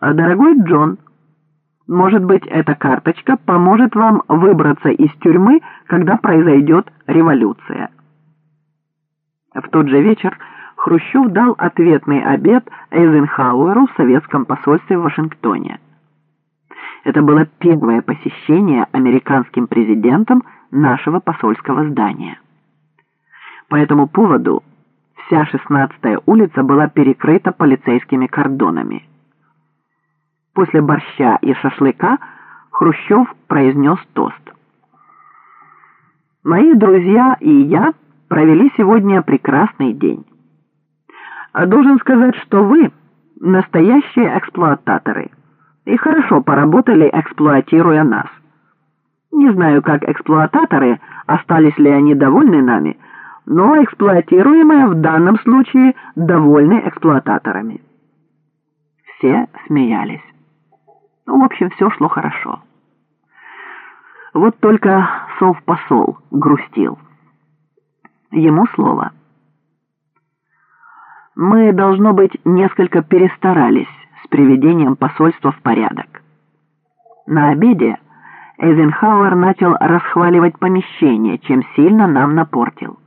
Дорогой Джон, может быть, эта карточка поможет вам выбраться из тюрьмы, когда произойдет революция. В тот же вечер Хрущев дал ответный обед Эйзенхауэру в советском посольстве в Вашингтоне. Это было первое посещение американским президентом нашего посольского здания. По этому поводу вся 16-я улица была перекрыта полицейскими кордонами. После борща и шашлыка Хрущев произнес тост. «Мои друзья и я провели сегодня прекрасный день. Должен сказать, что вы настоящие эксплуататоры и хорошо поработали, эксплуатируя нас. Не знаю, как эксплуататоры, остались ли они довольны нами, но эксплуатируемые в данном случае довольны эксплуататорами». Все смеялись. Ну, в общем, все шло хорошо. Вот только сов-посол грустил. Ему слово. Мы, должно быть, несколько перестарались с приведением посольства в порядок. На обеде Эйзенхауэр начал расхваливать помещение, чем сильно нам напортил.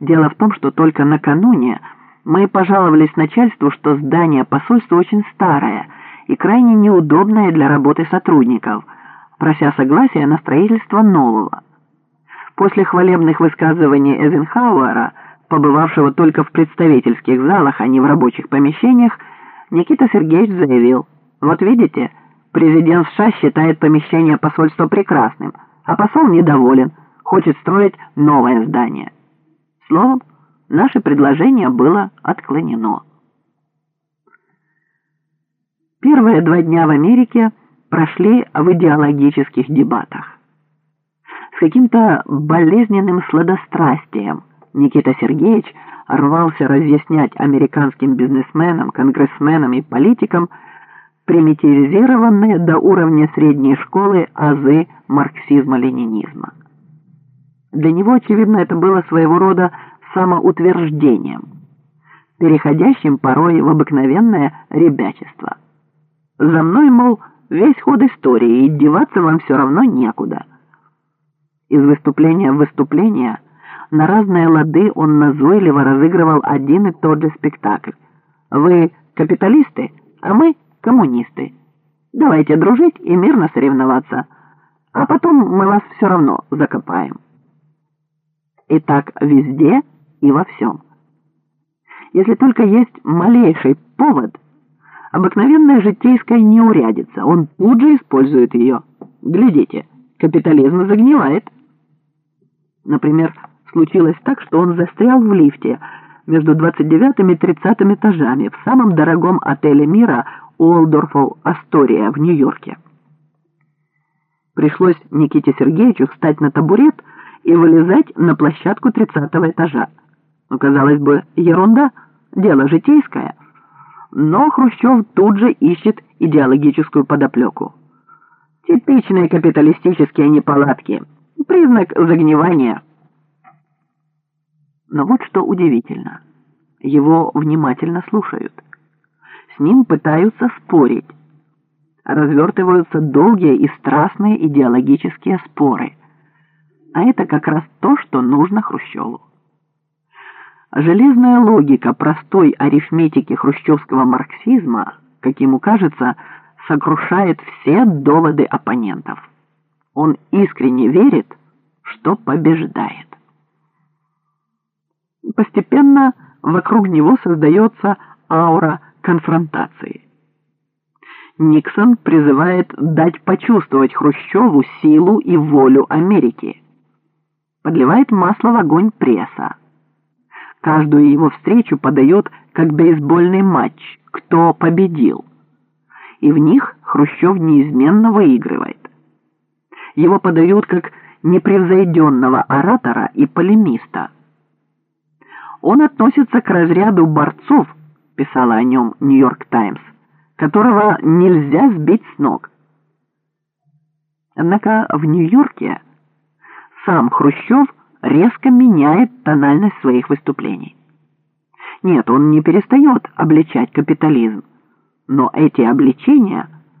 Дело в том, что только накануне мы пожаловались начальству, что здание посольства очень старое – и крайне неудобное для работы сотрудников, прося согласия на строительство нового. После хвалебных высказываний Эйзенхауэра, побывавшего только в представительских залах, а не в рабочих помещениях, Никита Сергеевич заявил, «Вот видите, президент США считает помещение посольства прекрасным, а посол недоволен, хочет строить новое здание». Словом, наше предложение было отклонено. Первые два дня в Америке прошли в идеологических дебатах. С каким-то болезненным сладострастием Никита Сергеевич рвался разъяснять американским бизнесменам, конгрессменам и политикам примитивизированные до уровня средней школы азы марксизма-ленинизма. Для него, очевидно, это было своего рода самоутверждением, переходящим порой в обыкновенное ребячество. За мной, мол, весь ход истории, и деваться вам все равно некуда. Из выступления в выступление на разные лады он назойливо разыгрывал один и тот же спектакль. Вы капиталисты, а мы коммунисты. Давайте дружить и мирно соревноваться, а потом мы вас все равно закопаем. И так везде и во всем. Если только есть малейший повод – Обыкновенная житейская неурядица. Он тут же использует ее. Глядите, капитализм загнивает. Например, случилось так, что он застрял в лифте между 29 и 30 этажами в самом дорогом отеле мира Уолдорфол Астория в Нью-Йорке. Пришлось Никите Сергеевичу встать на табурет и вылезать на площадку 30 этажа. Ну, казалось бы, ерунда, дело житейское – но Хрущев тут же ищет идеологическую подоплеку. Типичные капиталистические неполадки, признак загнивания. Но вот что удивительно. Его внимательно слушают. С ним пытаются спорить. Развертываются долгие и страстные идеологические споры. А это как раз то, что нужно Хрущеву. Железная логика простой арифметики хрущевского марксизма, как ему кажется, сокрушает все доводы оппонентов. Он искренне верит, что побеждает. Постепенно вокруг него создается аура конфронтации. Никсон призывает дать почувствовать Хрущеву силу и волю Америки. Подливает масло в огонь пресса. Каждую его встречу подает как бейсбольный матч «Кто победил?» И в них Хрущев неизменно выигрывает. Его подают как непревзойденного оратора и полемиста. Он относится к разряду борцов, писала о нем «Нью-Йорк Таймс», которого нельзя сбить с ног. Однако в Нью-Йорке сам Хрущев – резко меняет тональность своих выступлений. Нет, он не перестает обличать капитализм, Но эти обличения –